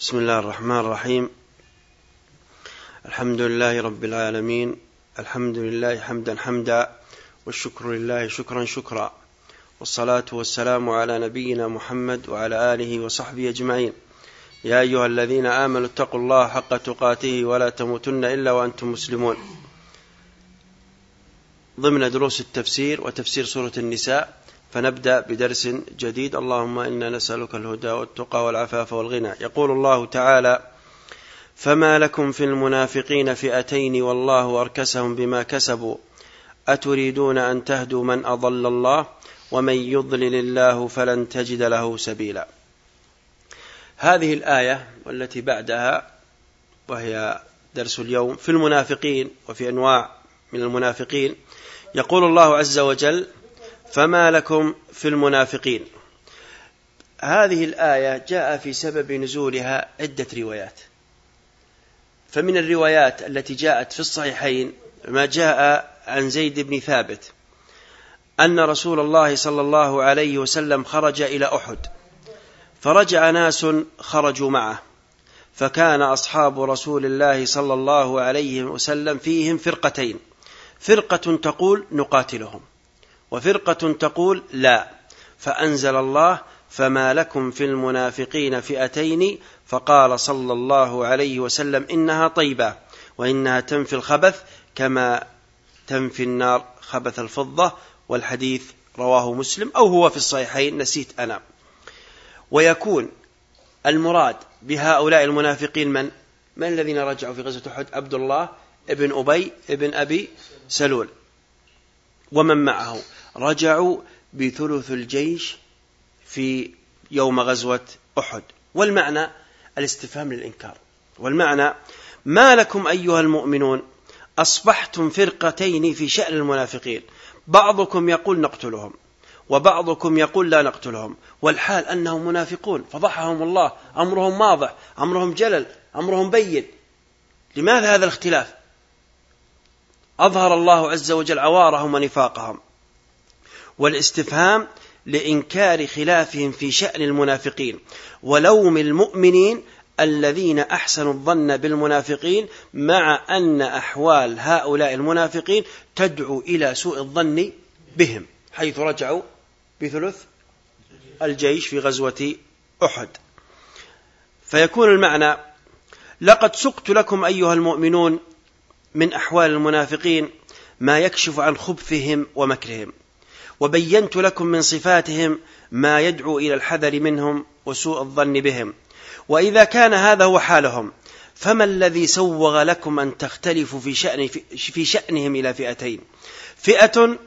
بسم الله الرحمن الرحيم. الحمد لله رب العالمين. الحمد لله حمدا حمدا والشكر لله شكرا شكرا. والصلاة والسلام على نبينا محمد وعلى آله وصحبه أجمعين. يا أيها الذين آمنوا اتقوا الله حق تقاته ولا تموتن إلا وأنتم مسلمون. ضمن دروس التفسير وتفسير سورة النساء فنبدأ بدرس جديد. اللهم إنا نسألك الهدى والتقى والعفاف والغنى. يقول الله تعالى فما لكم في المنافقين فئتين والله أركسهم بما كسبوا. أتريدون أن تهدوا من أضل الله؟ ومن يضلل الله فلن تجد له سبيلا. هذه الآية والتي بعدها وهي درس اليوم في المنافقين وفي أنواع من المنافقين يقول الله عز وجل فما لكم في المنافقين. هذه الآية جاء في سبب نزولها عدة روايات. فمن الروايات التي جاءت في الصحيحين ما جاء عن زيد بن ثابت أن رسول الله صلى الله عليه وسلم خرج إلى أحد فرجع ناس خرجوا معه فكان أصحاب رسول الله صلى الله عليه وسلم فيهم فرقتين. فرقة تقول نقاتلهم. وفرقة تقول لا فأنزل الله فما لكم في المنافقين فئتين فقال صلى الله عليه وسلم إنها طيبة وإنها تنفي الخبث كما تنفي النار خبث الفضة والحديث رواه مسلم أو هو في الصحيحين نسيت أنا. ويكون المراد بهؤلاء المنافقين من؟ من الذين رجعوا في غزوة أحد؟ عبد الله ابن أبي ابن أبي سلول. ومن معه. رجعوا بثلث الجيش في يوم غزوة أحد. والمعنى الاستفهام للإنكار. والمعنى ما لكم أيها المؤمنون أصبحتم فرقتين في شأن المنافقين. بعضكم يقول نقتلهم وبعضكم يقول لا نقتلهم. والحال أنهم منافقون. فضحهم الله. أمرهم واضح. أمرهم جلل. أمرهم بين. لماذا هذا الاختلاف؟ أظهر الله عز وجل عوارهم ونفاقهم والاستفهام لإنكار خلافهم في شأن المنافقين ولوم المؤمنين الذين أحسنوا الظن بالمنافقين مع أن أحوال هؤلاء المنافقين تدعو إلى سوء الظن بهم حيث رجعوا بثلث الجيش في غزوة أحد. فيكون المعنى لقد سقت لكم أيها المؤمنون من أحوال المنافقين ما يكشف عن خبثهم ومكرهم. وبينت لكم من صفاتهم ما يدعو إلى الحذر منهم وسوء الظن بهم. وإذا كان هذا هو حالهم فما الذي سوغ لكم أن تختلفوا في, شأن في شأنهم إلى فئتين؟ فئة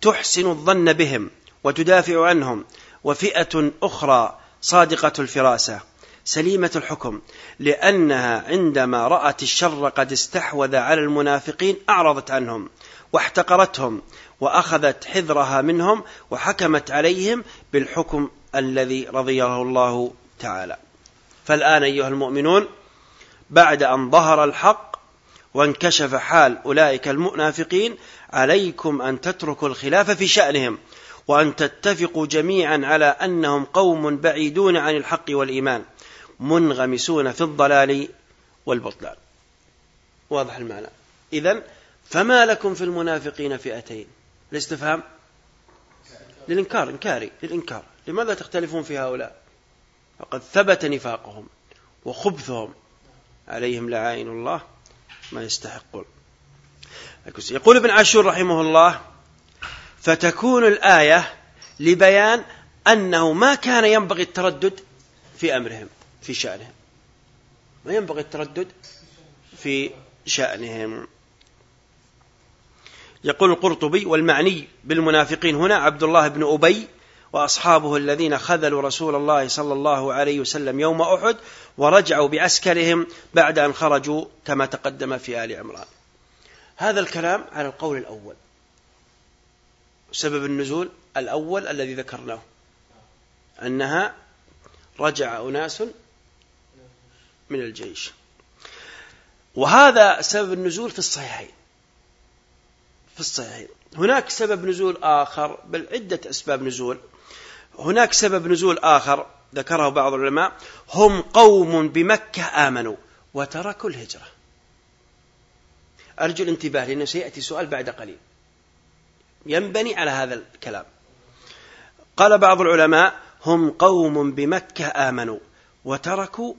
تحسن الظن بهم وتدافع عنهم وفئة أخرى صادقة الفراسة. سليمة الحكم لأنها عندما رأت الشر قد استحوذ على المنافقين أعرضت عنهم واحتقرتهم وأخذت حذرها منهم وحكمت عليهم بالحكم الذي رضيه الله تعالى. فالآن أيها المؤمنون بعد أن ظهر الحق وانكشف حال أولئك المنافقين عليكم أن تتركوا الخلاف في شأنهم وأن تتفقوا جميعا على أنهم قوم بعيدون عن الحق والإيمان. منغمسون في الضلال والبطلان. واضح المعنى. إذن فما لكم في المنافقين فئتين؟ الاستفهام للإنكار إنكاري للإنكار. لماذا تختلفون في هؤلاء؟ فقد ثبت نفاقهم وخبثهم عليهم لعائن الله ما يستحقون. يقول ابن عاشور رحمه الله فتكون الآية لبيان أنه ما كان ينبغي التردد في أمرهم. في شأنهم. ما ينبغي التردد في شأنهم. يقول القرطبي والمعني بالمنافقين هنا عبد الله بن أبي وأصحابه الذين خذلوا رسول الله صلى الله عليه وسلم يوم أحد ورجعوا بعسكرهم بعد أن خرجوا كما تقدم في آل عمران. هذا الكلام على القول الأول. سبب النزول الأول الذي ذكرناه. أنها رجع أناس من الجيش. وهذا سبب النزول في الصحيحين. في الصحيحين. هناك سبب نزول آخر بل عدة أسباب نزول. هناك سبب نزول آخر ذكره بعض العلماء هم قوم بمكة آمنوا وتركوا الهجرة. أرجو الانتباه لأنه سيأتي سؤال بعد قليل. ينبني على هذا الكلام. قال بعض العلماء هم قوم بمكة آمنوا وتركوا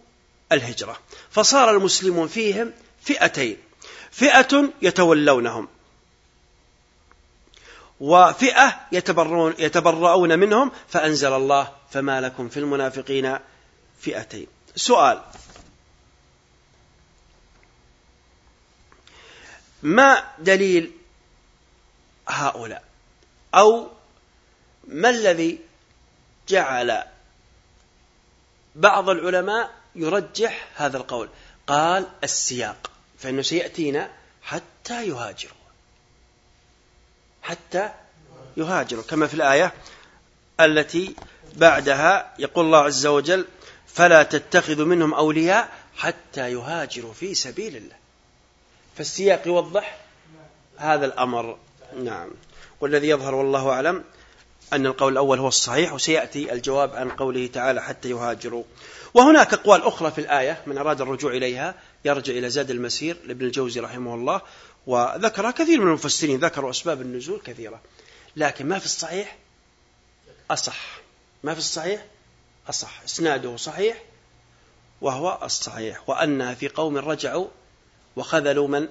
الهجرة. فصار المسلمون فيهم فئتين. فئة يتولونهم. وفئة يتبرون يتبرؤون منهم. فأنزل الله فما لكم في المنافقين فئتين. سؤال. ما دليل هؤلاء؟ أو ما الذي جعل بعض العلماء يرجح هذا القول. قال السياق فإنه سيأتينا حتى يهاجروا. حتى يهاجروا. كما في الآية التي بعدها يقول الله عز وجل فلا تتخذوا منهم أولياء حتى يهاجروا في سبيل الله. فالسياق يوضح هذا الأمر. نعم. والذي يظهر والله أعلم أن القول الأول هو الصحيح وسيأتي الجواب عن قوله تعالى حتى يهاجروا. وهناك أقوال أخرى في الآية من أراد الرجوع إليها يرجع إلى زاد المسير لابن الجوزي رحمه الله وذكرها كثير من المفسرين ذكروا أسباب النزول كثيرة لكن ما في الصحيح؟ أصح. ما في الصحيح؟ أصح. إسناده صحيح وهو الصحيح. وأنها في قوم رجعوا وخذلوا من؟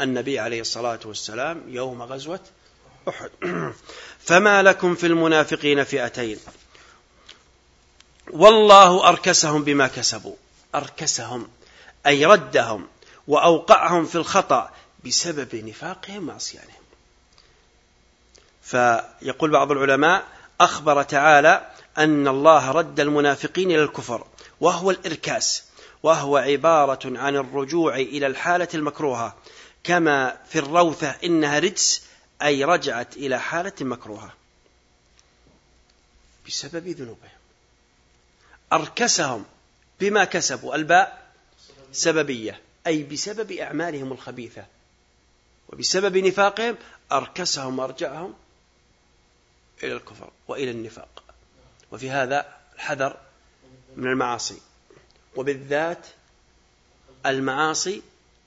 النبي عليه الصلاة والسلام يوم غزوة أحد. فما لكم في المنافقين فئتين. والله أركسهم بما كسبوا. أركسهم أي ردهم وأوقعهم في الخطأ بسبب نفاقهم وعصيانهم فيقول بعض العلماء أخبر تعالى أن الله رد المنافقين إلى الكفر وهو الإركاس وهو عبارة عن الرجوع إلى الحالة المكروهة كما في الروثة إنها رجس أي رجعت إلى حالة مكروهة بسبب ذنوبهم. أركسهم بما كسبوا الباء سببية أي بسبب أعمالهم الخبيثة. وبسبب نفاقهم أركسهم وأرجعهم إلى الكفر وإلى النفاق. وفي هذا الحذر من المعاصي. وبالذات المعاصي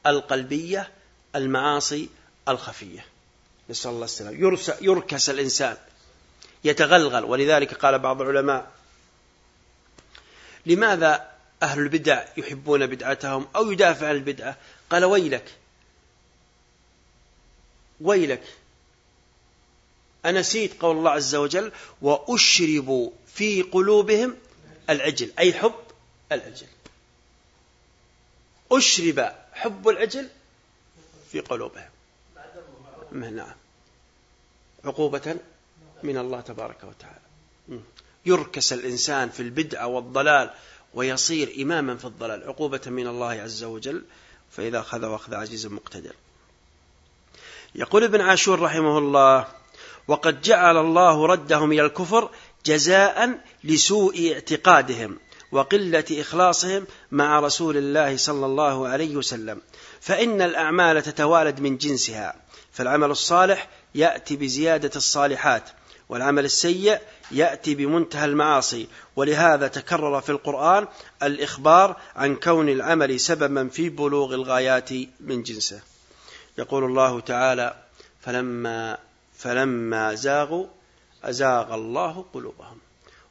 القلبية المعاصي الخفية. نسأل الله السلام يركس الإنسان يتغلغل. ولذلك قال بعض العلماء لماذا أهل البدع يحبون بدعتهم أو يدافع عن البدعة؟ قال ويلك. ويلك. أنسيت قول الله عز وجل وأشربوا في قلوبهم العجل أي حب العجل. أشرب حب العجل في قلوبهم. نعم. عقوبة من الله تبارك وتعالى. يركس الإنسان في البدعة والضلال ويصير إماما في الضلال عقوبة من الله عز وجل فإذا أخذ وأخذ عزيز مقتدر. يقول ابن عاشور رحمه الله وقد جعل الله ردهم إلى الكفر جزاء لسوء اعتقادهم وقلة إخلاصهم مع رسول الله صلى الله عليه وسلم فإن الأعمال تتوالد من جنسها فالعمل الصالح يأتي بزيادة الصالحات والعمل السيء يأتي بمنتهى المعاصي. ولهذا تكرر في القرآن الإخبار عن كون العمل سببا في بلوغ الغايات من جنسه. يقول الله تعالى فلما فلما زاغوا أزاغ الله قلوبهم.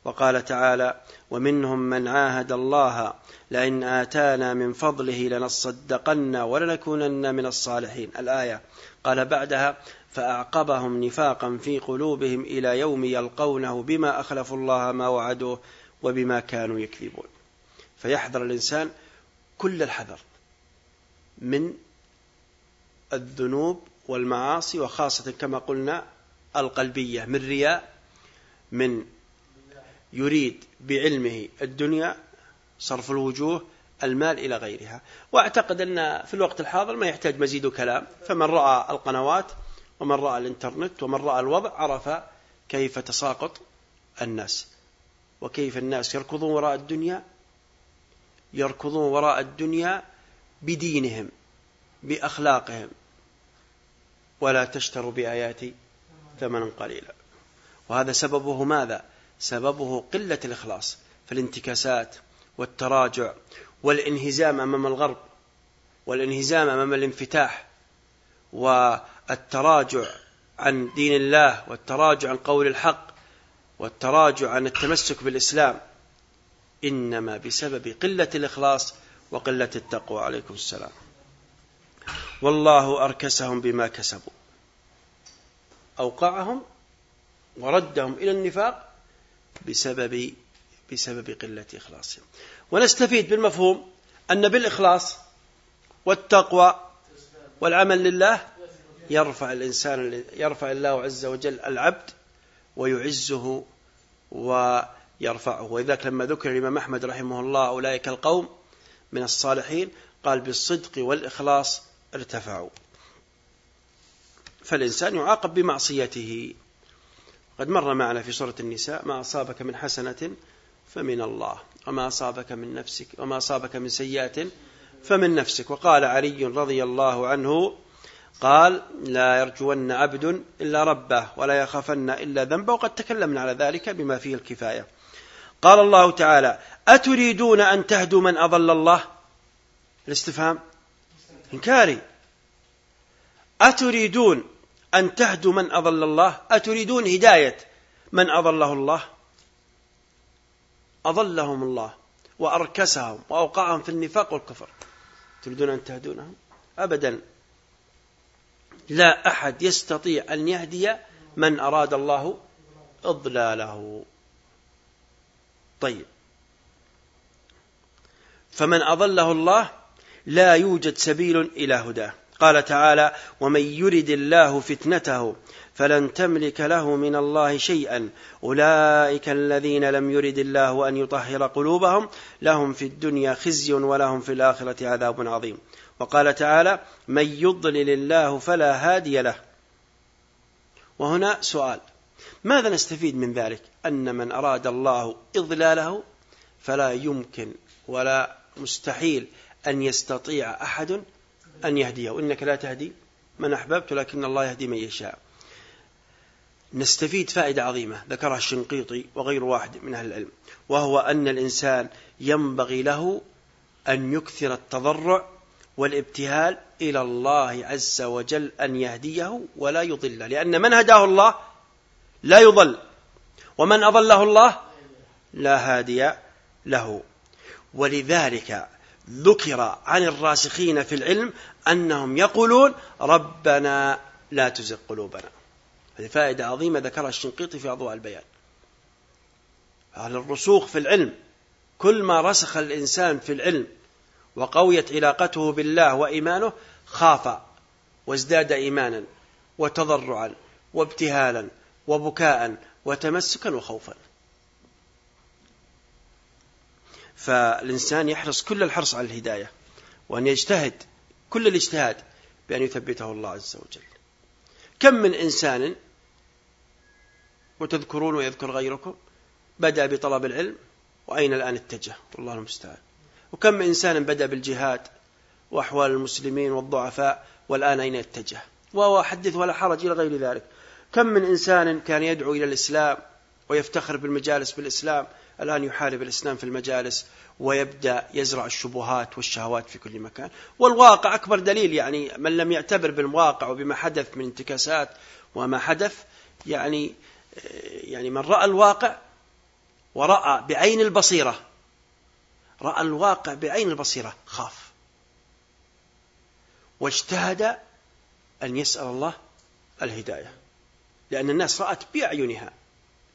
وقال تعالى ومنهم من عاهد الله لئن آتانا من فضله لنصدقن ولنكونن من الصالحين. الآية. قال بعدها فأعقبهم نفاقا في قلوبهم إلى يوم يلقونه بما أخلفوا الله ما وعدوه وبما كانوا يكذبون. فيحذر الإنسان كل الحذر من الذنوب والمعاصي وخاصة كما قلنا القلبية من رياء من يريد بعلمه الدنيا صرف الوجوه المال إلى غيرها. وأعتقد أن في الوقت الحاضر ما يحتاج مزيد كلام فمن رأى القنوات ومن رأى الإنترنت ومن رأى الوضع عرف كيف تساقط الناس وكيف الناس يركضون وراء الدنيا يركضون وراء الدنيا بدينهم بأخلاقهم ولا تشتروا بآياتي ثمنا قليلا. وهذا سببه ماذا؟ سببه قلة الإخلاص فالانتكاسات والتراجع والانهزام أمام الغرب والانهزام أمام الانفتاح والتراجع عن دين الله والتراجع عن قول الحق والتراجع عن التمسك بالإسلام إنما بسبب قلة الإخلاص وقلة التقوى. عليكم السلام. والله أركسهم بما كسبوا. أوقعهم وردهم إلى النفاق بسبب بسبب قلة إخلاصهم. ونستفيد بالمفهوم أن بالإخلاص والتقوى والعمل لله يرفع الإنسان يرفع الله عز وجل العبد ويعزه ويرفعه. ولذلك لما ذكر الإمام أحمد رحمه الله أولئك القوم من الصالحين قال بالصدق والإخلاص ارتفعوا. فالإنسان يعاقب بمعصيته. قد مر معنا في سورة النساء ما أصابك من حسنة فمن الله وما أصابك من نفسك وما أصابك من سيئة فمن نفسك. وقال علي رضي الله عنه قال لا يرجون عبد إلا ربه ولا يخافن إلا ذنبه وقد تكلمنا على ذلك بما فيه الكفاية. قال الله تعالى أتريدون أن تهدوا من أضل الله؟ الاستفهام؟ إنكاري. أتريدون أن تهدوا من أضل الله؟ أتريدون هداية من أضله الله؟ أضلهم الله وأركسهم وأوقعهم في النفاق والكفر. تريدون أن تهدونهم؟ أبدا. لا أحد يستطيع أن يهدي من أراد الله إضلاله. طيب. فمن أضله الله لا يوجد سبيل إلى هداه. قال تعالى ومن يرد الله فتنته فلن تملك له من الله شيئا. أولئك الذين لم يرد الله أن يطهر قلوبهم لهم في الدنيا خزي ولهم في الآخرة عذاب عظيم. وقال تعالى من يضلل الله فلا هادي له. وهنا سؤال ماذا نستفيد من ذلك؟ أن من أراد الله إضلاله فلا يمكن ولا مستحيل أن يستطيع أحد أن يهديه. إنك لا تهدي من أحببت لكن الله يهدي من يشاء. نستفيد فائدة عظيمة ذكرها الشنقيطي وغير واحد من أهل العلم وهو أن الإنسان ينبغي له أن يكثر التضرع والابتهال إلى الله عز وجل أن يهديه ولا يضله لأن من هداه الله لا يضل ومن أضله الله لا هادي له. ولذلك ذكر عن الراسخين في العلم أنهم يقولون ربنا لا تزغ قلوبنا. هذه فائدة عظيمة ذكرها الشنقيطي في أضواء البيان. أهل الرسوخ في العلم كل ما رسخ الإنسان في العلم وقويت علاقته بالله وإيمانه خاف وازداد إيمانا وتضرعا وابتهالا وبكاء وتمسكا وخوفا. فالإنسان يحرص كل الحرص على الهداية وأن يجتهد كل الاجتهاد بأن يثبته الله عز وجل. كم من إنسان وتذكرون ويذكر غيركم بدأ بطلب العلم وأين الآن اتجه؟ والله المستعان. وكم إنسان بدأ بالجهاد وأحوال المسلمين والضعفاء والآن أين اتجه وهو حدث ولا حرج إلى غير ذلك. كم من إنسان كان يدعو إلى الإسلام ويفتخر بالمجالس بالإسلام الآن يحارب الإسلام في المجالس ويبدأ يزرع الشبهات والشهوات في كل مكان. والواقع أكبر دليل يعني من لم يعتبر بالواقع وبما حدث من انتكاسات وما حدث يعني يعني من رأى الواقع ورأى بعين البصيرة رأى الواقع بعين البصيرة خاف. واجتهد أن يسأل الله الهداية. لأن الناس رأت بأعينها.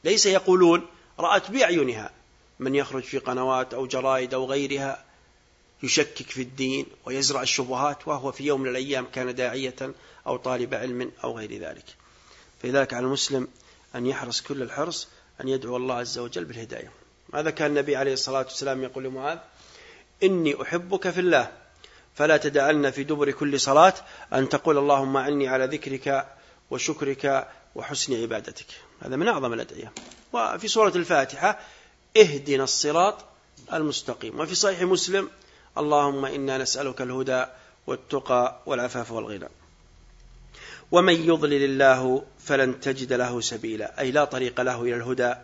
ليس يقولون رأت بأعينها. من يخرج في قنوات أو جرائد أو غيرها يشكك في الدين ويزرع الشبهات وهو في يوم من الأيام كان داعية أو طالب علم أو غير ذلك. فلذلك على المسلم أن يحرص كل الحرص أن يدعو الله عز وجل بالهداية. هذا كان النبي عليه الصلاة والسلام يقول لمعاذ؟ إني أحبك في الله. فلا تدعلن في دبر كل صلاة أن تقول اللهم أعني على ذكرك وشكرك وحسن عبادتك. هذا من أعظم الأدعية. وفي سورة الفاتحة اهدنا الصراط المستقيم. وفي صحيح مسلم اللهم إنا نسألك الهدى والتقى والعفاف والغنى. ومن يضلل الله فلن تجد له سبيلا. أي لا طريق له إلى الهدى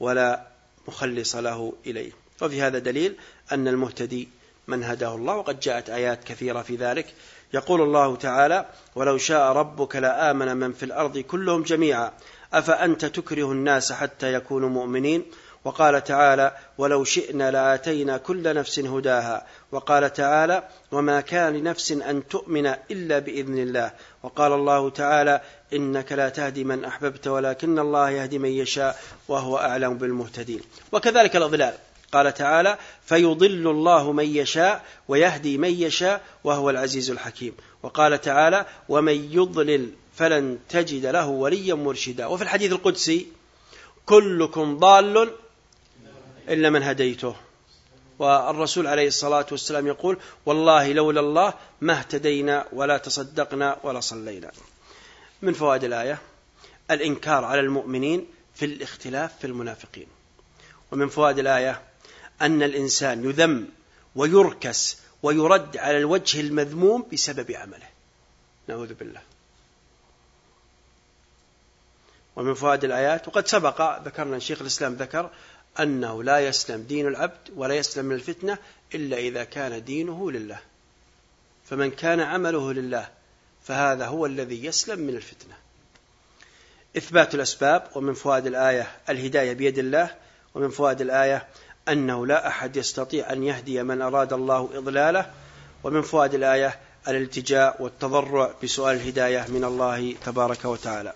ولا مخلص له إليه. وفي هذا دليل أن المهتدي من هداه الله وقد جاءت آيات كثيرة في ذلك. يقول الله تعالى ولو شاء ربك لآمن من في الأرض كلهم جميعا أفأنت تكره الناس حتى يكونوا مؤمنين؟ وقال تعالى ولو شئنا لآتينا كل نفس هداها. وقال تعالى وما كان لنفس أن تؤمن إلا بإذن الله. وقال الله تعالى إنك لا تهدي من أحببت ولكن الله يهدي من يشاء وهو أعلم بالمهتدين. وكذلك الأضلال. قال تعالى فيضل الله من يشاء ويهدي من يشاء وهو العزيز الحكيم. وقال تعالى ومن يضلل فلن تجد له وليا مرشدا. وفي الحديث القدسي كلكم ضال إلا من هديته. والرسول عليه الصلاة والسلام يقول والله لولا الله ما اهتدينا ولا تصدقنا ولا صلينا. من فوائد الآية؟ الإنكار على المؤمنين في الاختلاف في المنافقين. ومن فوائد الآية أن الإنسان يذم ويركس ويرد على الوجه المذموم بسبب عمله. نعوذ بالله. ومن فوائد الآيات وقد سبق ذكرنا شيخ الإسلام ذكر أنه لا يسلم دين العبد ولا يسلم من الفتنة إلا إذا كان دينه لله. فمن كان عمله لله فهذا هو الذي يسلم من الفتنة. إثبات الأسباب ومن فوائد الآية الهداية بيد الله ومن فوائد الآية أنه لا أحد يستطيع أن يهدي من أراد الله إضلاله ومن فوائد الآية الالتجاء والتضرع بسؤال الهداية من الله تبارك وتعالى.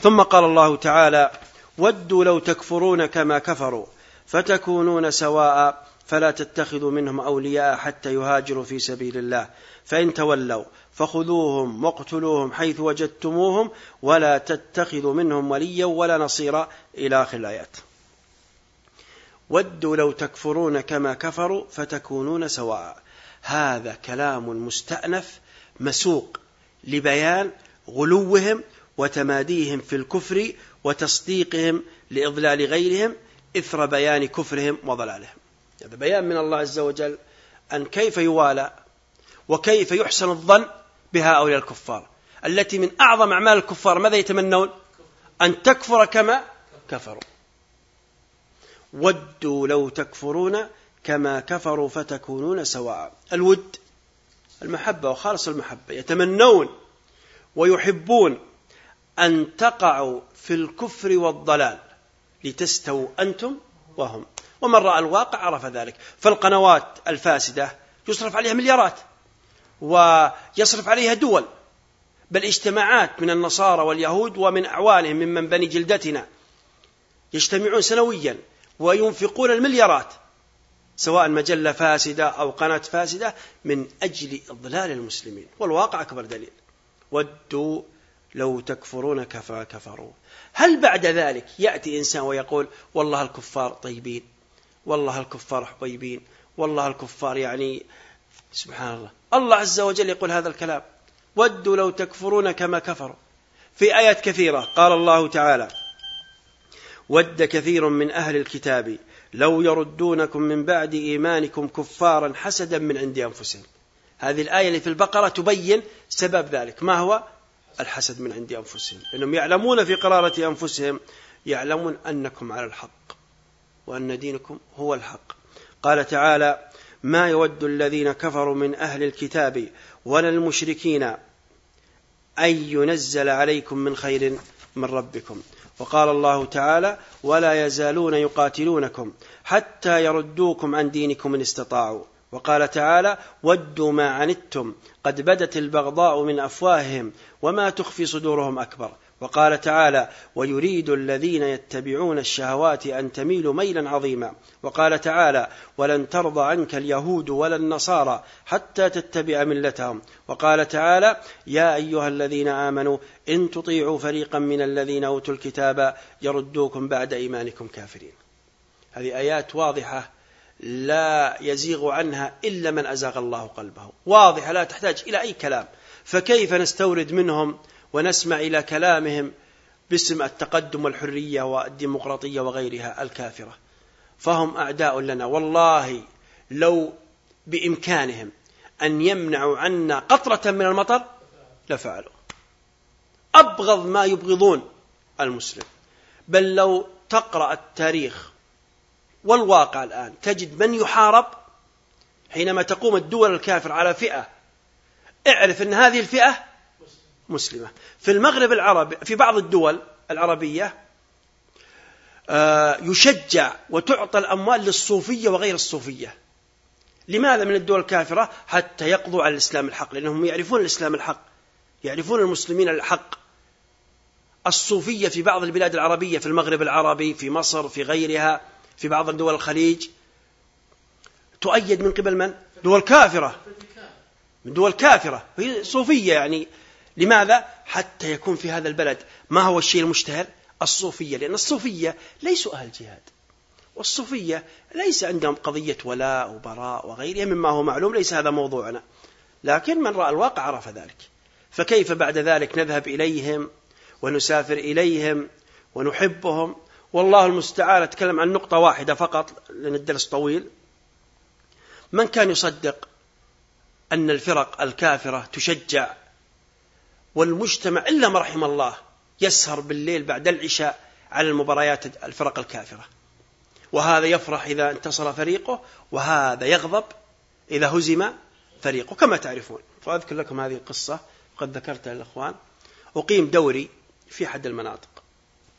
ثم قال الله تعالى ودوا لو تكفرون كما كفروا فتكونون سواء فلا تتخذوا منهم أولياء حتى يهاجروا في سبيل الله فإن تولوا فخذوهم واقتلوهم حيث وجدتموهم ولا تتخذوا منهم وليا ولا نصيرا إلى آخر الآيات. ودوا لو تكفرون كما كفروا فتكونون سواء. هذا كلام مستأنف مسوق لبيان غلوهم وتماديهم في الكفر وتصديقهم لإضلال غيرهم إثر بيان كفرهم وضلالهم. هذا بيان من الله عز وجل أن كيف يوالى وكيف يحسن الظن بهؤلاء الكفار. التي من أعظم أعمال الكفار ماذا يتمنون؟ أن تكفر كما كفروا. ودوا لو تكفرون كما كفروا فتكونون سواء. الود المحبة وخالص المحبة يتمنون ويحبون أن تقعوا في الكفر والضلال لتستووا أنتم وهم. ومن رأى الواقع عرف ذلك. فالقنوات الفاسدة يصرف عليها مليارات. ويصرف عليها دول. بل اجتماعات من النصارى واليهود ومن أعوانهم ممن بني جلدتنا يجتمعون سنويا وينفقون المليارات سواء مجلة فاسدة أو قناة فاسدة من أجل إضلال المسلمين. والواقع أكبر دليل. ودوا لو تكفرون كفى كفروا. هل بعد ذلك يأتي إنسان ويقول والله الكفار طيبين والله الكفار حبيبين والله الكفار يعني سبحان الله. الله عز وجل يقول هذا الكلام. ودوا لو تكفرون كما كفروا. في آيات كثيرة. قال الله تعالى ود كثير من أهل الكتاب لو يردونكم من بعد إيمانكم كفارا حسدا من عند أنفسهم. هذه الآية اللي في البقرة تبين سبب ذلك. ما هو؟ الحسد من عند أنفسهم. لأنهم يعلمون في قرارة أنفسهم يعلمون أنكم على الحق وأن دينكم هو الحق. قال تعالى ما يود الذين كفروا من أهل الكتاب ولا المشركين أن ينزل عليكم من خير من ربكم. وقال الله تعالى ولا يزالون يقاتلونكم حتى يردوكم عن دينكم إن استطاعوا. وقال تعالى ودوا ما عنتم قد بدت البغضاء من أفواههم وما تخفي صدورهم أكبر. وقال تعالى ويريد الذين يتبعون الشهوات أن تميلوا ميلا عظيما. وقال تعالى ولن ترضى عنك اليهود ولا النصارى حتى تتبع ملتهم. وقال تعالى يا أيها الذين آمنوا إن تطيعوا فريقا من الذين أوتوا الكتاب يردوكم بعد إيمانكم كافرين. هذه آيات واضحة لا يزيغ عنها إلا من أزاغ الله قلبه. واضحة لا تحتاج إلى أي كلام. فكيف نستورد منهم ونسمع إلى كلامهم باسم التقدم والحرية والديمقراطية وغيرها الكافرة. فهم أعداء لنا. والله لو بإمكانهم أن يمنعوا عنا قطرة من المطر لفعلوا. أبغض ما يبغضون المسلم. بل لو تقرأ التاريخ والواقع الآن تجد من يحارب حينما تقوم الدول الكافر على فئة. اعرف أن هذه الفئة مسلمة. في المغرب العربي في بعض الدول العربية آه، يشجع وتعطى الأموال للصوفية وغير الصوفية. لماذا من الدول الكافرة؟ حتى يقضوا على الإسلام الحق لأنهم يعرفون الإسلام الحق يعرفون المسلمين الحق. الصوفية في بعض البلاد العربية في المغرب العربي في مصر في غيرها في بعض دول الخليج تؤيد من قبل من؟ دول كافرة. من دول كافرة. هي صوفية يعني. لماذا؟ حتى يكون في هذا البلد ما هو الشيء المشتهر؟ الصوفية لأن الصوفية ليسوا أهل جهاد. والصوفية ليس عندهم قضية ولاء وبراء وغيرها مما هو معلوم ليس هذا موضوعنا. لكن من رأى الواقع عرف ذلك. فكيف بعد ذلك نذهب إليهم ونسافر إليهم ونحبهم؟ والله المستعان أتكلم عن نقطة واحدة فقط لأن الدرس طويل. من كان يصدق أن الفرق الكافرة تشجع والمجتمع إلا ما رحم الله يسهر بالليل بعد العشاء على المباريات الفرق الكافرة. وهذا يفرح إذا انتصر فريقه وهذا يغضب إذا هزم فريقه كما تعرفون. فأذكر لكم هذه القصة قد ذكرتها للأخوان أقيم دوري في أحد المناطق.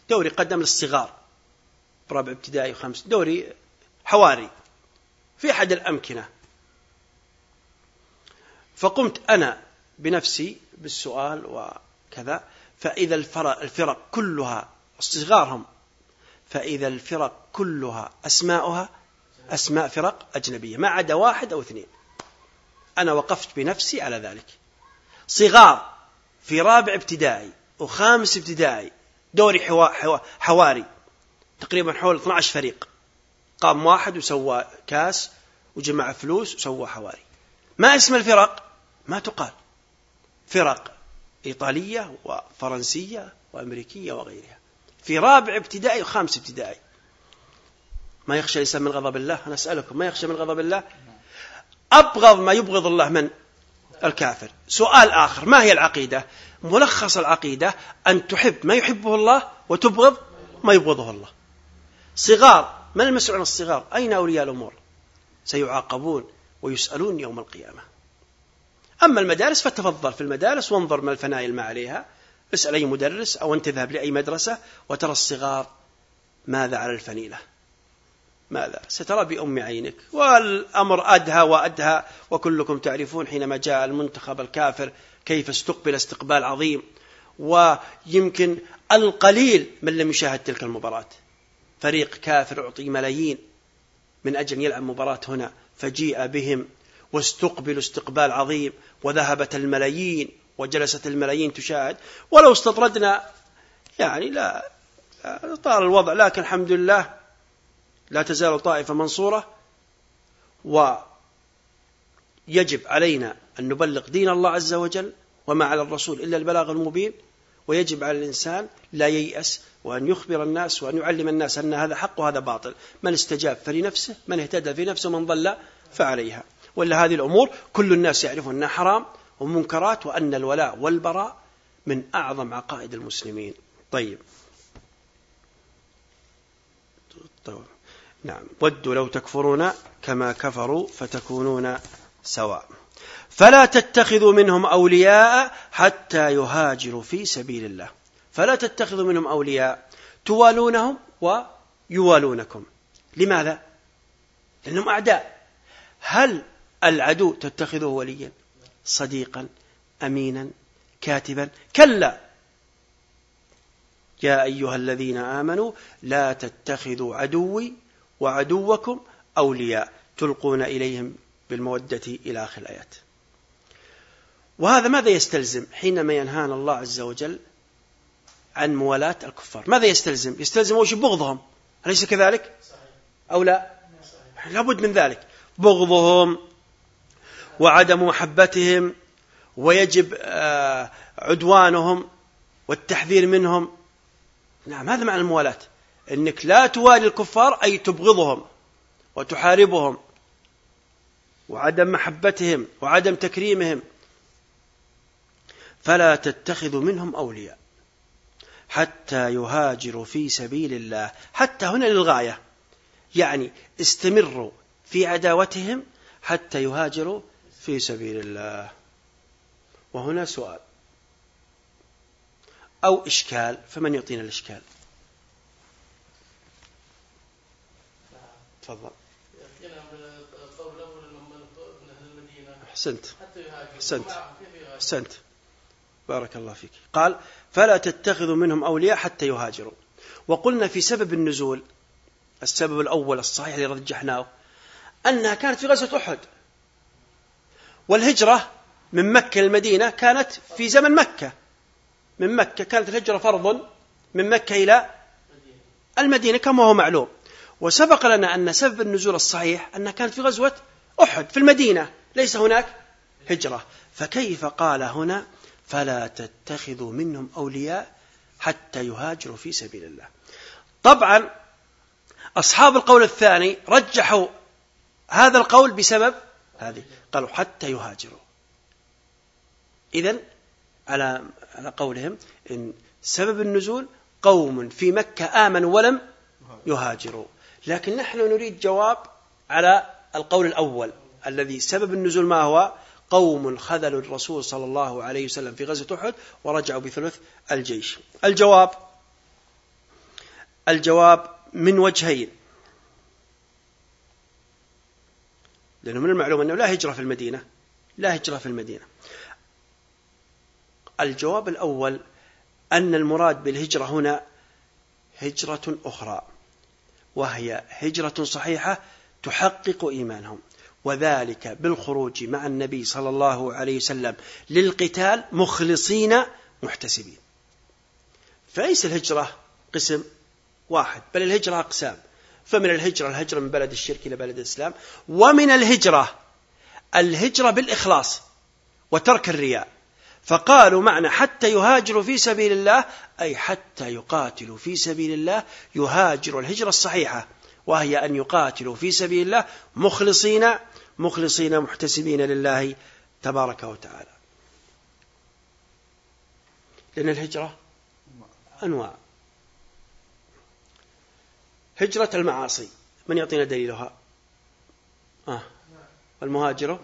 دوري قدم للصغار برابع ابتدائي وخمس دوري حواري في أحد الأمكنة. فقمت أنا بنفسي بالسؤال وكذا. فإذا الفرق كلها صغارهم فإذا الفرق كلها أسماؤها أسماء فرق أجنبية ما عدا واحد أو اثنين. أنا وقفت بنفسي على ذلك. صغار في رابع ابتدائي وخامس ابتدائي دوري حوا حوا حواري تقريبا حول 12 فريق. قام واحد وسوى كاس وجمع فلوس وسوى حواري. ما اسم الفرق؟ ما تقال. فرق إيطالية وفرنسية وأمريكية وغيرها. في رابع ابتدائي وخامس ابتدائي. ما يخشى الإنسان من غضب الله؟ أنا أسألكم ما يخشى من غضب الله؟ أبغض ما يبغض الله من الكافر. سؤال آخر ما هي العقيدة؟ ملخص العقيدة أن تحب ما يحبه الله وتبغض ما يبغضه الله. صغار من المسؤول عن الصغار؟ أين أولياء الأمور؟ سيعاقبون ويسألون يوم القيامة. أما المدارس فتفضل في المدارس وانظر ما الفنايل ما عليها. اسأل أي مدرس أو أن تذهب لأي مدرسة وترى الصغار ماذا على الفنيلة. ماذا؟ سترى بأم عينك. والأمر أدهى وأدهى وكلكم تعرفون حينما جاء المنتخب الكافر كيف استقبل استقبال عظيم. ويمكن القليل من لم يشاهد تلك المباراة. فريق كافر أعطي ملايين من أجل يلعب مباراة هنا. فجيء بهم واستقبلوا استقبال عظيم وذهبت الملايين وجلست الملايين تشاهد. ولو استطردنا يعني لا طال الوضع لكن الحمد لله لا تزال طائفة منصورة. ويجب علينا أن نبلغ دين الله عز وجل وما على الرسول إلا البلاغ المبين. ويجب على الإنسان لا ييأس وأن يخبر الناس وأن يعلم الناس أن هذا حق وهذا باطل. من استجاب فلنفسه من اهتدى في نفسه من ضل فعليها. ولا هذه الأمور؟ كل الناس يعرفون أنها حرام ومنكرات وأن الولاء والبراء من أعظم عقائد المسلمين. طيب. نعم. ودوا لو تكفرون كما كفروا فتكونون سواء. فلا تتخذوا منهم أولياء حتى يهاجروا في سبيل الله. فلا تتخذوا منهم أولياء. توالونهم ويوالونكم. لماذا؟ لأنهم أعداء. هل العدو تتخذه وليا صديقا أمينا كاتبا. كلا! يا أيها الذين آمنوا لا تتخذوا عدوي وعدوكم أولياء تلقون إليهم بالمودة إلى آخر الآيات. وهذا ماذا يستلزم حينما ينهانا الله عز وجل عن موالاة الكفار؟ ماذا يستلزم؟ يستلزم أول شيء بغضهم؟ أليس كذلك؟ أو لا؟ لابد من ذلك. بغضهم وعدم محبتهم ويجب آه، عدوانهم والتحذير منهم. نعم هذا معنى الموالاة. إنك لا توالي الكفار أي تبغضهم وتحاربهم وعدم محبتهم وعدم تكريمهم. فلا تتخذوا منهم أولياء حتى يهاجروا في سبيل الله. حتى هنا للغاية يعني استمروا في عداوتهم حتى يهاجروا في سبيل الله. وهنا سؤال. أو إشكال فمن يعطينا الإشكال؟ تفضل. أحسنت. أحسنت. أحسنت. بارك الله فيك. قال فلا تتخذوا منهم أولياء حتى يهاجروا. وقلنا في سبب النزول السبب الأول الصحيح اللي رجحناه أنها كانت في غزوة أحد. والهجرة من مكة للمدينة كانت في زمن مكة. من مكة كانت الهجرة فرض من مكة إلى المدينة كما هو معلوم. وسبق لنا أن سبب النزول الصحيح أنها كانت في غزوة أحد في المدينة. ليس هناك هجرة. فكيف قال هنا فلا تتخذوا منهم أولياء حتى يهاجروا في سبيل الله. طبعا أصحاب القول الثاني رجحوا هذا القول بسبب هذه. قالوا حتى يهاجروا. إذن على على قولهم إن سبب النزول قوم في مكة آمنوا ولم يهاجروا. لكن نحن نريد جواب على القول الأول الذي سبب النزول ما هو؟ قوم خذلوا الرسول صلى الله عليه وسلم في غزوة أحد ورجعوا بثلث الجيش. الجواب الجواب من وجهين. لأنه من المعلوم أنه لا هجرة في المدينة. لا هجرة في المدينة. الجواب الأول أن المراد بالهجرة هنا هجرة أخرى وهي هجرة صحيحة تحقق إيمانهم وذلك بالخروج مع النبي صلى الله عليه وسلم للقتال مخلصين محتسبين. فليس الهجرة قسم واحد بل الهجرة أقسام. فمن الهجرة الهجرة من بلد الشرك إلى بلد الإسلام. ومن الهجرة الهجرة بالإخلاص وترك الرياء. فقالوا معنى حتى يهاجروا في سبيل الله أي حتى يقاتلوا في سبيل الله يهاجروا. الهجرة الصحيحة وهي أن يقاتلوا في سبيل الله مخلصين مخلصين محتسبين لله تبارك وتعالى. لأن الهجرة أنواع. هجرة المعاصي. من يعطينا دليلها؟ آه. والمهاجر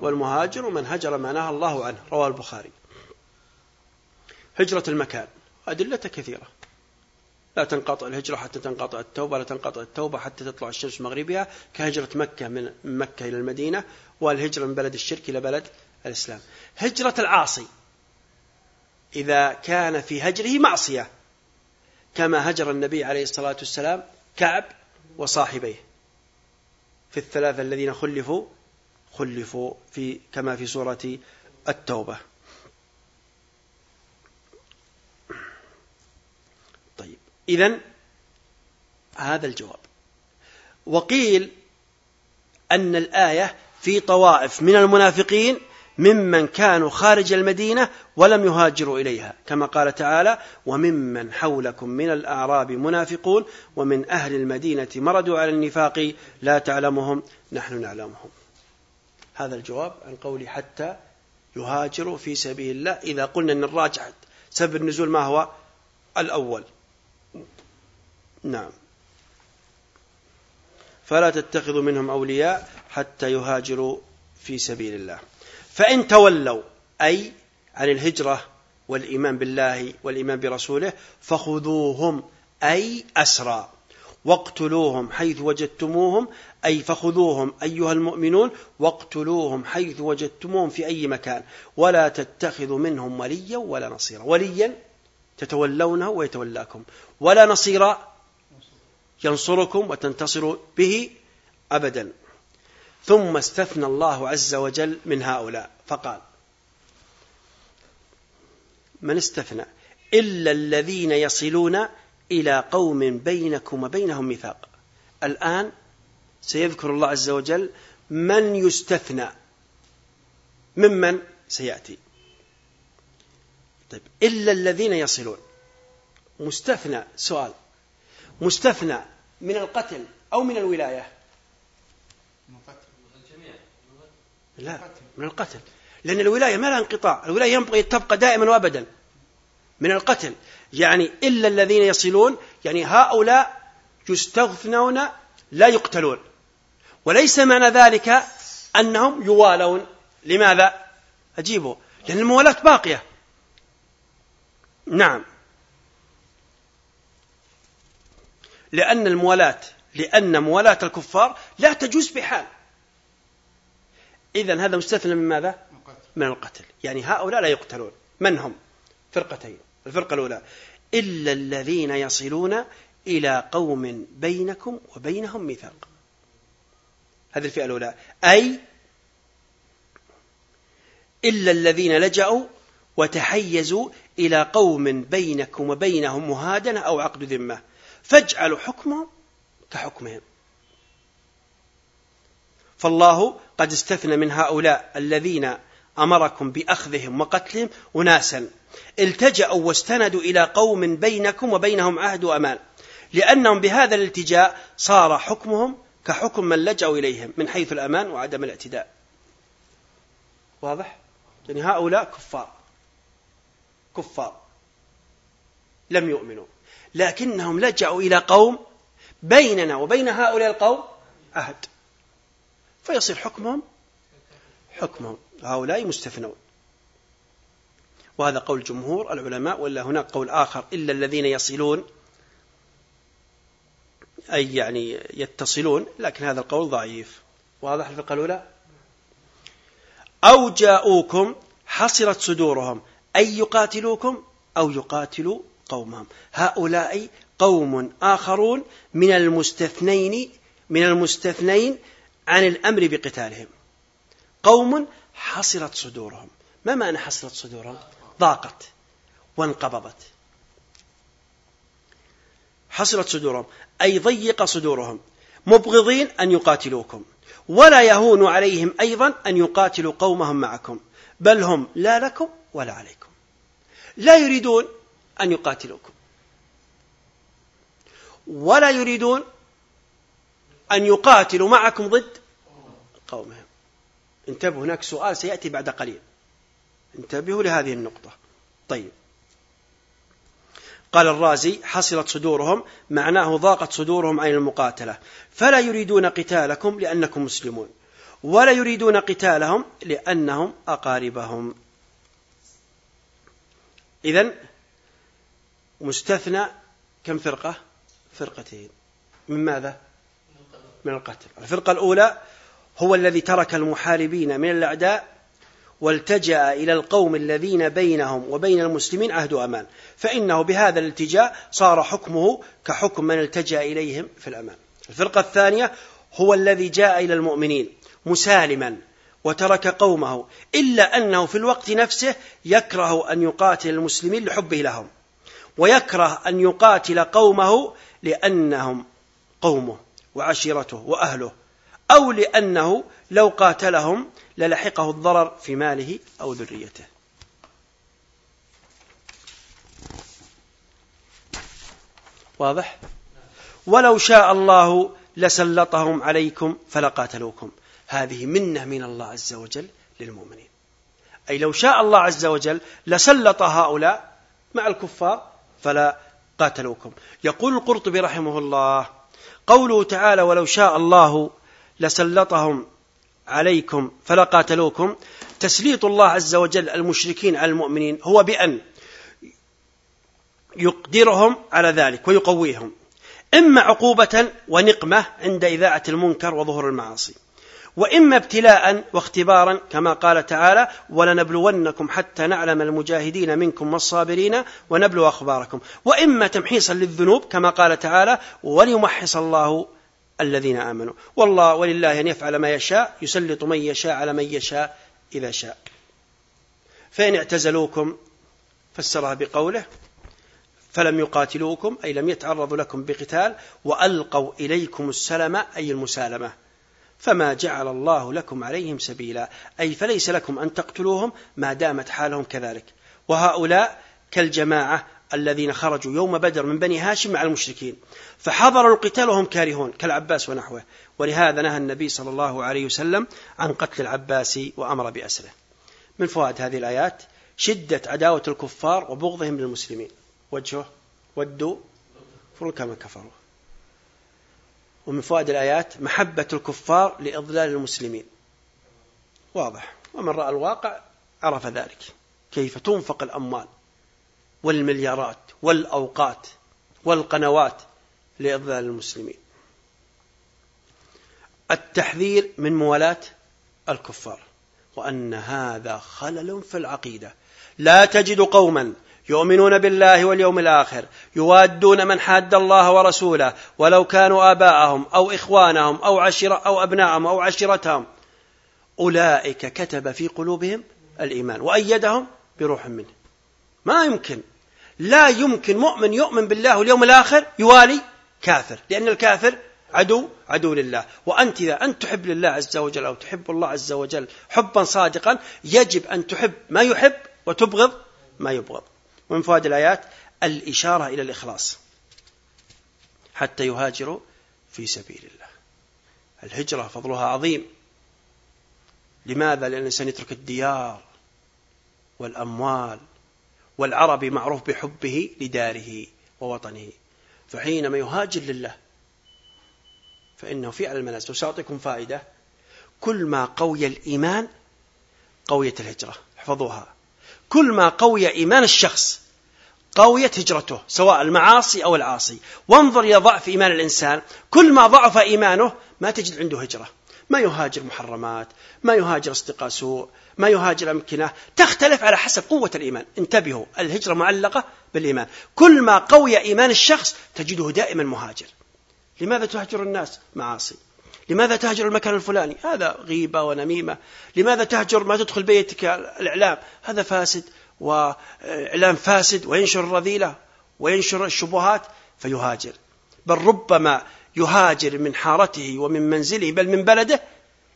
والمهاجر من هجر ما نهى الله عنه. رواه البخاري. هجرة المكان. أدلة كثيرة. لا تنقطع الهجرة حتى تنقطع التوبة لا تنقطع التوبة حتى تطلع الشمس مغربها كهجرة مكة من مكة إلى المدينة والهجرة من بلد الشرك إلى بلد الإسلام. هجرة العاصي. إذا كان في هجره معصية كما هجر النبي عليه الصلاة والسلام كعب وصاحبيه. في الثلاثة الذين خلفوا خلفوا في كما في سورة التوبة. طيب إذن هذا الجواب. وقيل أن الآية في طوائف من المنافقين ممن كانوا خارج المدينة ولم يهاجروا إليها. كما قال تعالى وممن حولكم من الأعراب منافقون ومن أهل المدينة مردوا على النفاق لا تعلمهم نحن نعلمهم. هذا الجواب عن قولي حتى يهاجروا في سبيل الله. إذا قلنا أن الراجح سبب النزول ما هو؟ الأول. نعم. فلا تتخذوا منهم أولياء حتى يهاجروا في سبيل الله. فإن تولوا أي عن الهجرة والإيمان بالله والإيمان برسوله فخذوهم أي أسرى. واقتلوهم حيث وجدتموهم أي فخذوهم أيها المؤمنون واقتلوهم حيث وجدتموهم في أي مكان. ولا تتخذوا منهم وليا ولا نصيرا. وليا تتولونه ويتولاكم. ولا نصيرا ينصركم وتنتصروا به أبدا. ثم استثنى الله عز وجل من هؤلاء. فقال من استثنى؟ إلا الذين يصلون إلى قوم بينكم وبينهم ميثاق. الآن سيذكر الله عز وجل من يستثنى. ممن سيأتي. طيب إلا الذين يصلون. مستثنى سؤال. مستثنى من القتل أو من الولاية؟ لا من القتل. لأن الولاية ما لها انقطاع. الولاية ينبغي تبقى دائما وأبدا. من القتل. يعني إلا الذين يصلون يعني هؤلاء يستثنون لا يقتلون. وليس معنى ذلك أنهم يوالون. لماذا؟ أجيبوا. لأن الموالاة باقية. نعم. لأن الموالاة لأن موالاة الكفار لا تجوز بحال. إذا هذا مستثنى من ماذا؟ من القتل. يعني هؤلاء لا يقتلون. من هم؟ فرقتين. الفرقة الأولى. إلا الذين يصلون إلى قوم بينكم وبينهم ميثاق. هذه الفئة الأولى. أي إلا الذين لجأوا وتحيزوا إلى قوم بينكم وبينهم مهادنة أو عقد ذمة. فاجعلوا حكمهم كحكمهم. فالله قد استثنى من هؤلاء الذين أمركم بأخذهم وقتلهم أناسا. التجأوا واستندوا إلى قوم بينكم وبينهم عهد وأمان. لأنهم بهذا الالتجاء صار حكمهم كحكم من لجأوا إليهم من حيث الأمان وعدم الاعتداء. واضح؟ يعني هؤلاء كفار. كفار. لم يؤمنوا. لكنهم لجأوا إلى قوم بيننا وبين هؤلاء القوم عهد. فيصير حكمهم حكمهم. هؤلاء مستثنون. وهذا قول جمهور العلماء ولا هناك قول آخر إلا الذين يصلون أي يعني يتصلون لكن هذا القول ضعيف. واضح الفقه الأولى أو جاءوكم حصرت صدورهم أي يقاتلوكم أو يقاتلوا قومهم. هؤلاء قوم آخرون من المستثنين من المستثنين عن الأمر بقتالهم. قوم حصرت صدورهم. ما معنى حصرت صدورهم؟ ضاقت وانقبضت. حصرت صدورهم أي ضيق صدورهم. مبغضين أن يقاتلوكم. ولا يهون عليهم أيضا أن يقاتلوا قومهم معكم. بل هم لا لكم ولا عليكم. لا يريدون أن يقاتلوكم. ولا يريدون أن يقاتلوا معكم ضد قومهم. انتبهوا هناك سؤال سيأتي بعد قليل. انتبهوا لهذه النقطة. طيب. قال الرازي حصلت صدورهم معناه ضاقت صدورهم عن المقاتلة. فلا يريدون قتالكم لأنكم مسلمون. ولا يريدون قتالهم لأنهم أقاربهم. إذن مستثنى كم فرقة؟ فرقتين. من ماذا؟ من القتل. الفرقة الأولى هو الذي ترك المحاربين من الأعداء والتجأ إلى القوم الذين بينهم وبين المسلمين عهد أمان فإنه بهذا الالتجاء صار حكمه كحكم من التجأ إليهم في الأمان. الفرقة الثانية هو الذي جاء إلى المؤمنين مسالما وترك قومه إلا أنه في الوقت نفسه يكره أن يقاتل المسلمين لحبه لهم ويكره أن يقاتل قومه لأنهم قومه. وعشيرته وأهله أو لأنه لو قاتلهم للحقه الضرر في ماله أو ذريته. واضح؟ ولو شاء الله لسلطهم عليكم فلقاتلوكم. هذه منة من الله عز وجل للمؤمنين. أي لو شاء الله عز وجل لسلط هؤلاء مع الكفار فلا قاتلوكم. يقول القرطبي رحمه الله قوله تعالى ولو شاء الله لسلطهم عليكم فلا قاتلوكم تسليط الله عز وجل المشركين على المؤمنين هو بأن يقدرهم على ذلك ويقويهم. إما عقوبة ونقمة عند إذاعة المنكر وظهور المعاصي. وإما ابتلاء واختبارا كما قال تعالى ولنبلونكم حتى نعلم المجاهدين منكم والصابرين ونبلو أخباركم. وإما تمحيصا للذنوب كما قال تعالى وليمحص الله الذين آمنوا. والله ولله أن يفعل ما يشاء يسلط من يشاء على من يشاء إذا شاء. فإن اعتزلوكم فسرها بقوله فلم يقاتلوكم أي لم يتعرضوا لكم بقتال وألقوا إليكم السلم أي المسالمة. فما جعل الله لكم عليهم سبيلا. أي فليس لكم أن تقتلوهم ما دامت حالهم كذلك. وهؤلاء كالجماعة الذين خرجوا يوم بدر من بني هاشم مع المشركين. فحضروا القتال وهم كارهون كالعباس ونحوه. ولهذا نهى النبي صلى الله عليه وسلم عن قتل العباس وأمر بأسره. من فوائد هذه الآيات؟ شدة عداوة الكفار وبغضهم للمسلمين. وجهه ودوا فروا كما كفروا. ومن فوائد الآيات محبة الكفار لإضلال المسلمين. واضح. ومن رأى الواقع عرف ذلك. كيف تنفق الأموال والمليارات والأوقات والقنوات لإضلال المسلمين. التحذير من موالاة الكفار. وأن هذا خلل في العقيدة. لا تجد قوما يؤمنون بالله واليوم الآخر يوادون من حاد الله ورسوله ولو كانوا آباءهم أو إخوانهم أو عشيرة أو أبناءهم أو عشيرتهم أولئك كتب في قلوبهم الإيمان وأيدهم بروح منه. ما يمكن. لا يمكن مؤمن يؤمن بالله واليوم الآخر يوالي كافر لأن الكافر عدو عدو لله. وأنت إذا أنت تحب لله عز وجل أو تحب الله عز وجل حبا صادقا يجب أن تحب ما يحب وتبغض ما يبغض. ومن فوائد الآيات الإشارة إلى الإخلاص. حتى يهاجروا في سبيل الله. الهجرة فضلها عظيم. لماذا؟ لأن الإنسان يترك الديار والأموال والعربي معروف بحبه لداره ووطنه. فحينما يهاجر لله فإنه في على المنازل. وسأعطيكم فائدة. كل ما قوي الإيمان قويت الهجرة احفظوها. كل ما قوي إيمان الشخص قويت هجرته سواء المعاصي أو العاصي. وانظر إلى ضعف إيمان الإنسان كل ما ضعف إيمانه ما تجد عنده هجرة. ما يهاجر محرمات ما يهاجر أصدقاء سوء ما يهاجر أمكنة. تختلف على حسب قوة الإيمان. انتبهوا الهجرة معلقة بالإيمان. كل ما قوي إيمان الشخص تجده دائما مهاجر. لماذا تهجر الناس؟ معاصي. لماذا تهجر المكان الفلاني؟ هذا غيبة ونميمة. لماذا تهجر ما تدخل بيتك؟ الإعلام. هذا فاسد وإعلام فاسد وينشر الرذيلة وينشر الشبهات فيهاجر. بل ربما يهاجر من حارته ومن منزله بل من بلده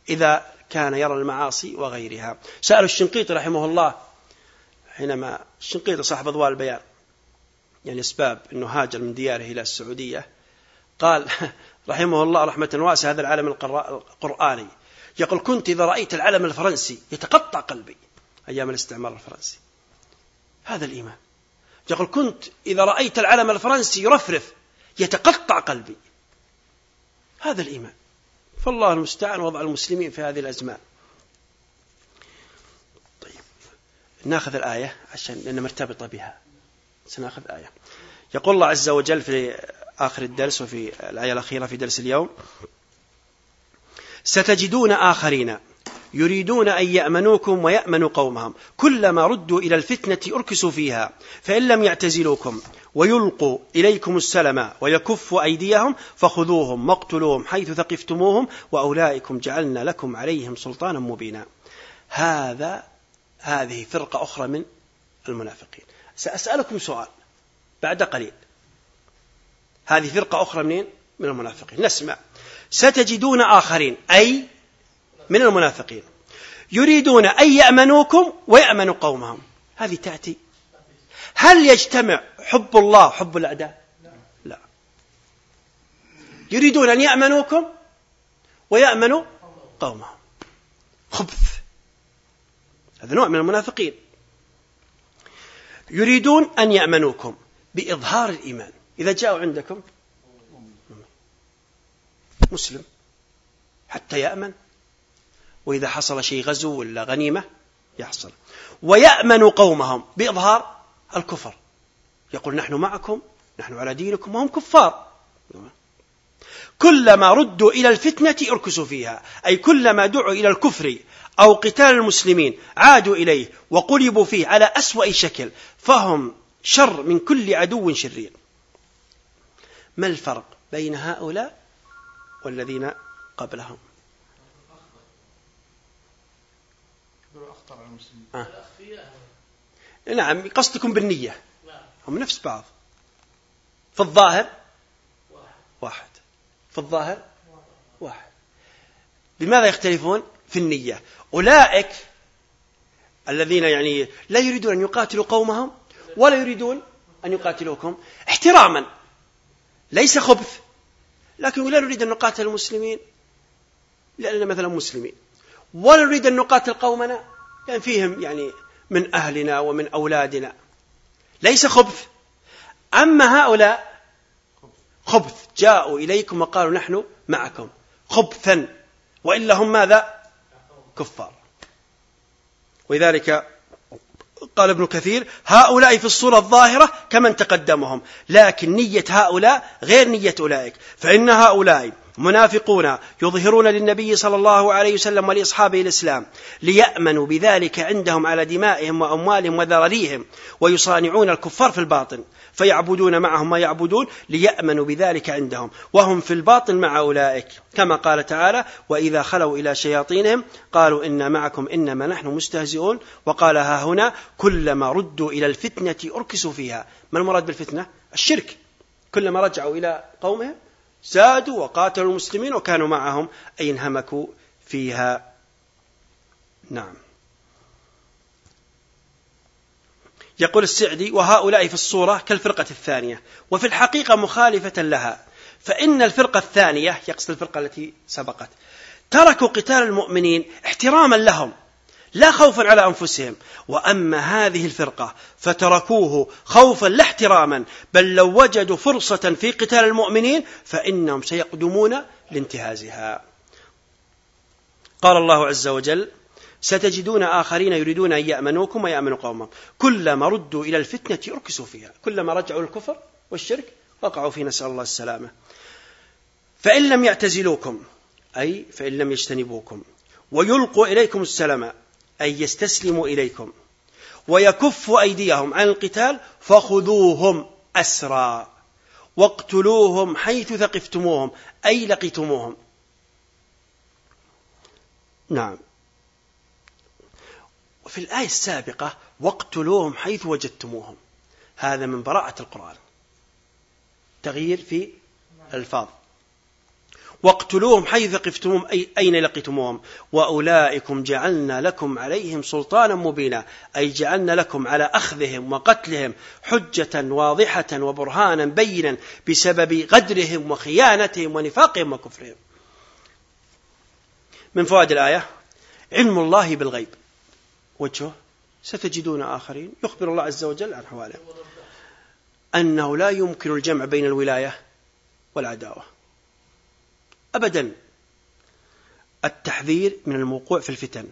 إذا كان يرى المعاصي وغيرها. سأل الشنقيطي رحمه الله حينما الشنقيطي صاحب أضواء البيان يعني أسباب أنه هاجر من دياره إلى السعودية قال رحمه الله رحمة واسعة هذا العالم القرآني. يقول كنت إذا رأيت العلم الفرنسي يتقطع قلبي. أيام الاستعمار الفرنسي. هذا الإيمان. يقول كنت إذا رأيت العلم الفرنسي يرفرف يتقطع قلبي. هذا الإيمان. فالله المستعان وضع المسلمين في هذه الأزمان. طيب ناخذ الآية عشان لأنها مرتبطة بها. سناخذ آية. يقول الله عز وجل في آخر الدرس وفي الآية الأخيرة في درس اليوم. ستجدون آخرين يريدون أن يأمنوكم ويأمنوا قومهم. كلما ردوا إلى الفتنة أركسوا فيها. فإن لم يعتزلوكم ويلقوا إليكم السلم ويكفوا أيديهم فخذوهم واقتلوهم حيث ثقفتموهم وأولئكم جعلنا لكم عليهم سلطانا مبينا. هذا هذه فرقة أخرى من المنافقين. سأسألكم سؤال بعد قليل. هذه فرقة أخرى منين؟ من المنافقين. نسمع. ستجدون آخرين أي من المنافقين. يريدون أن يأمنوكم ويأمنوا قومهم. هذه تأتي. هل يجتمع حب الله حب الأعداء؟ لا. يريدون أن يأمنوكم ويأمنوا قومهم. خبث. هذا نوع من المنافقين. يريدون أن يأمنوكم بإظهار الإيمان. إذا جاءوا عندكم مسلم حتى يأمن وإذا حصل شيء غزو ولا غنيمة يحصل. ويأمن قومهم بإظهار الكفر. يقول نحن معكم نحن على دينكم وهم كفار. كلما ردوا إلى الفتنة اركسوا فيها أي كلما دعوا إلى الكفر أو قتال المسلمين عادوا إليه وقلبوا فيه على أسوأ شكل فهم شر من كل عدو شرير. ما الفرق بين هؤلاء والذين قبلهم؟ آه. نعم قصدكم بالنية. هم نفس بعض. في الظاهر واحد. في الظاهر واحد. لماذا يختلفون في النية؟ أولئك الذين يعني لا يريدون أن يقاتلوا قومهم ولا يريدون أن يقاتلوكم. احتراما ليس خبث. لكن لا نريد أن نقاتل المسلمين. لأننا مثلا مسلمين. ولا نريد أن نقاتل قومنا. لأن فيهم يعني من أهلنا ومن أولادنا. ليس خبث. أما هؤلاء خبث. جاءوا إليكم وقالوا نحن معكم. خبثا. وإلا هم ماذا؟ كفار. ولذلك قال ابن كثير هؤلاء في الصورة الظاهرة كمن تقدمهم لكن نية هؤلاء غير نية أولئك فإن هؤلاء منافقون يظهرون للنبي صلى الله عليه وسلم ولأصحابه الإسلام ليأمنوا بذلك عندهم على دمائهم وأموالهم وذراريهم ويصانعون الكفار في الباطن فيعبدون معهم ما يعبدون ليأمنوا بذلك عندهم وهم في الباطن مع أولئك كما قال تعالى وإذا خلوا إلى شياطينهم قالوا إنا معكم إنما نحن مستهزئون وقال ها هنا كلما ردوا إلى الفتنة أركسوا فيها. ما المراد بالفتنة؟ الشرك. كلما رجعوا إلى قومهم زادوا وقاتلوا المسلمين وكانوا معهم. أي انهمكوا فيها. نعم. يقول السعدي وهؤلاء في الصورة كالفرقة الثانية وفي الحقيقة مخالفة لها. فإن الفرقة الثانية يقصد الفرقة التي سبقت تركوا قتال المؤمنين احتراما لهم. لا خوفا على أنفسهم. وأما هذه الفرقة فتركوه خوفا لا احتراما بل لو وجدوا فرصة في قتال المؤمنين فإنهم سيقدمون لانتهازها. قال الله عز وجل ستجدون آخرين يريدون أن يأمنوكم ويأمنوا قومهم كلما ردوا إلى الفتنة أركسوا فيها. كلما رجعوا الكفر والشرك وقعوا في نسأل الله السلامة. فإن لم يعتزلوكم أي فإن لم يجتنبوكم ويلقوا إليكم السلام. أي يستسلموا إليكم. ويكفوا أيديهم عن القتال فخذوهم أسرى واقتلوهم حيث ثقفتموهم أي لقيتموهم. نعم. وفي الآية السابقة واقتلوهم حيث وجدتموهم. هذا من براءة القرآن. تغيير في الألفاظ واقتلوهم حيث قفتموهم أي أين لقيتموهم؟ وأولئكم جعلنا لكم عليهم سلطانا مبينا أي جعلنا لكم على أخذهم وقتلهم حجة واضحة وبرهانا بينا بسبب غدرهم وخيانتهم ونفاقهم وكفرهم. من فوائد الآية؟ علم الله بالغيب. وجهه ستجدون آخرين يخبر الله عز وجل عن حواله. أنه لا يمكن الجمع بين الولاية والعداوة. أبدا. التحذير من الوقوع في الفتن.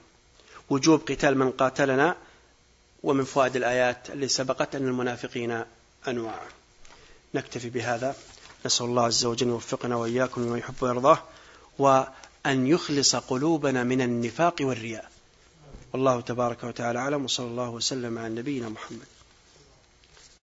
وجوب قتال من قاتلنا ومن فوائد الآيات اللي سبقت أن المنافقين أنواع. نكتفي بهذا. نسأل الله عز وجل يوفقنا وإياكم لما يحب ويرضاه وأن يخلص قلوبنا من النفاق والرياء. والله تبارك وتعالى أعلم وصلى الله وسلم على نبينا محمد.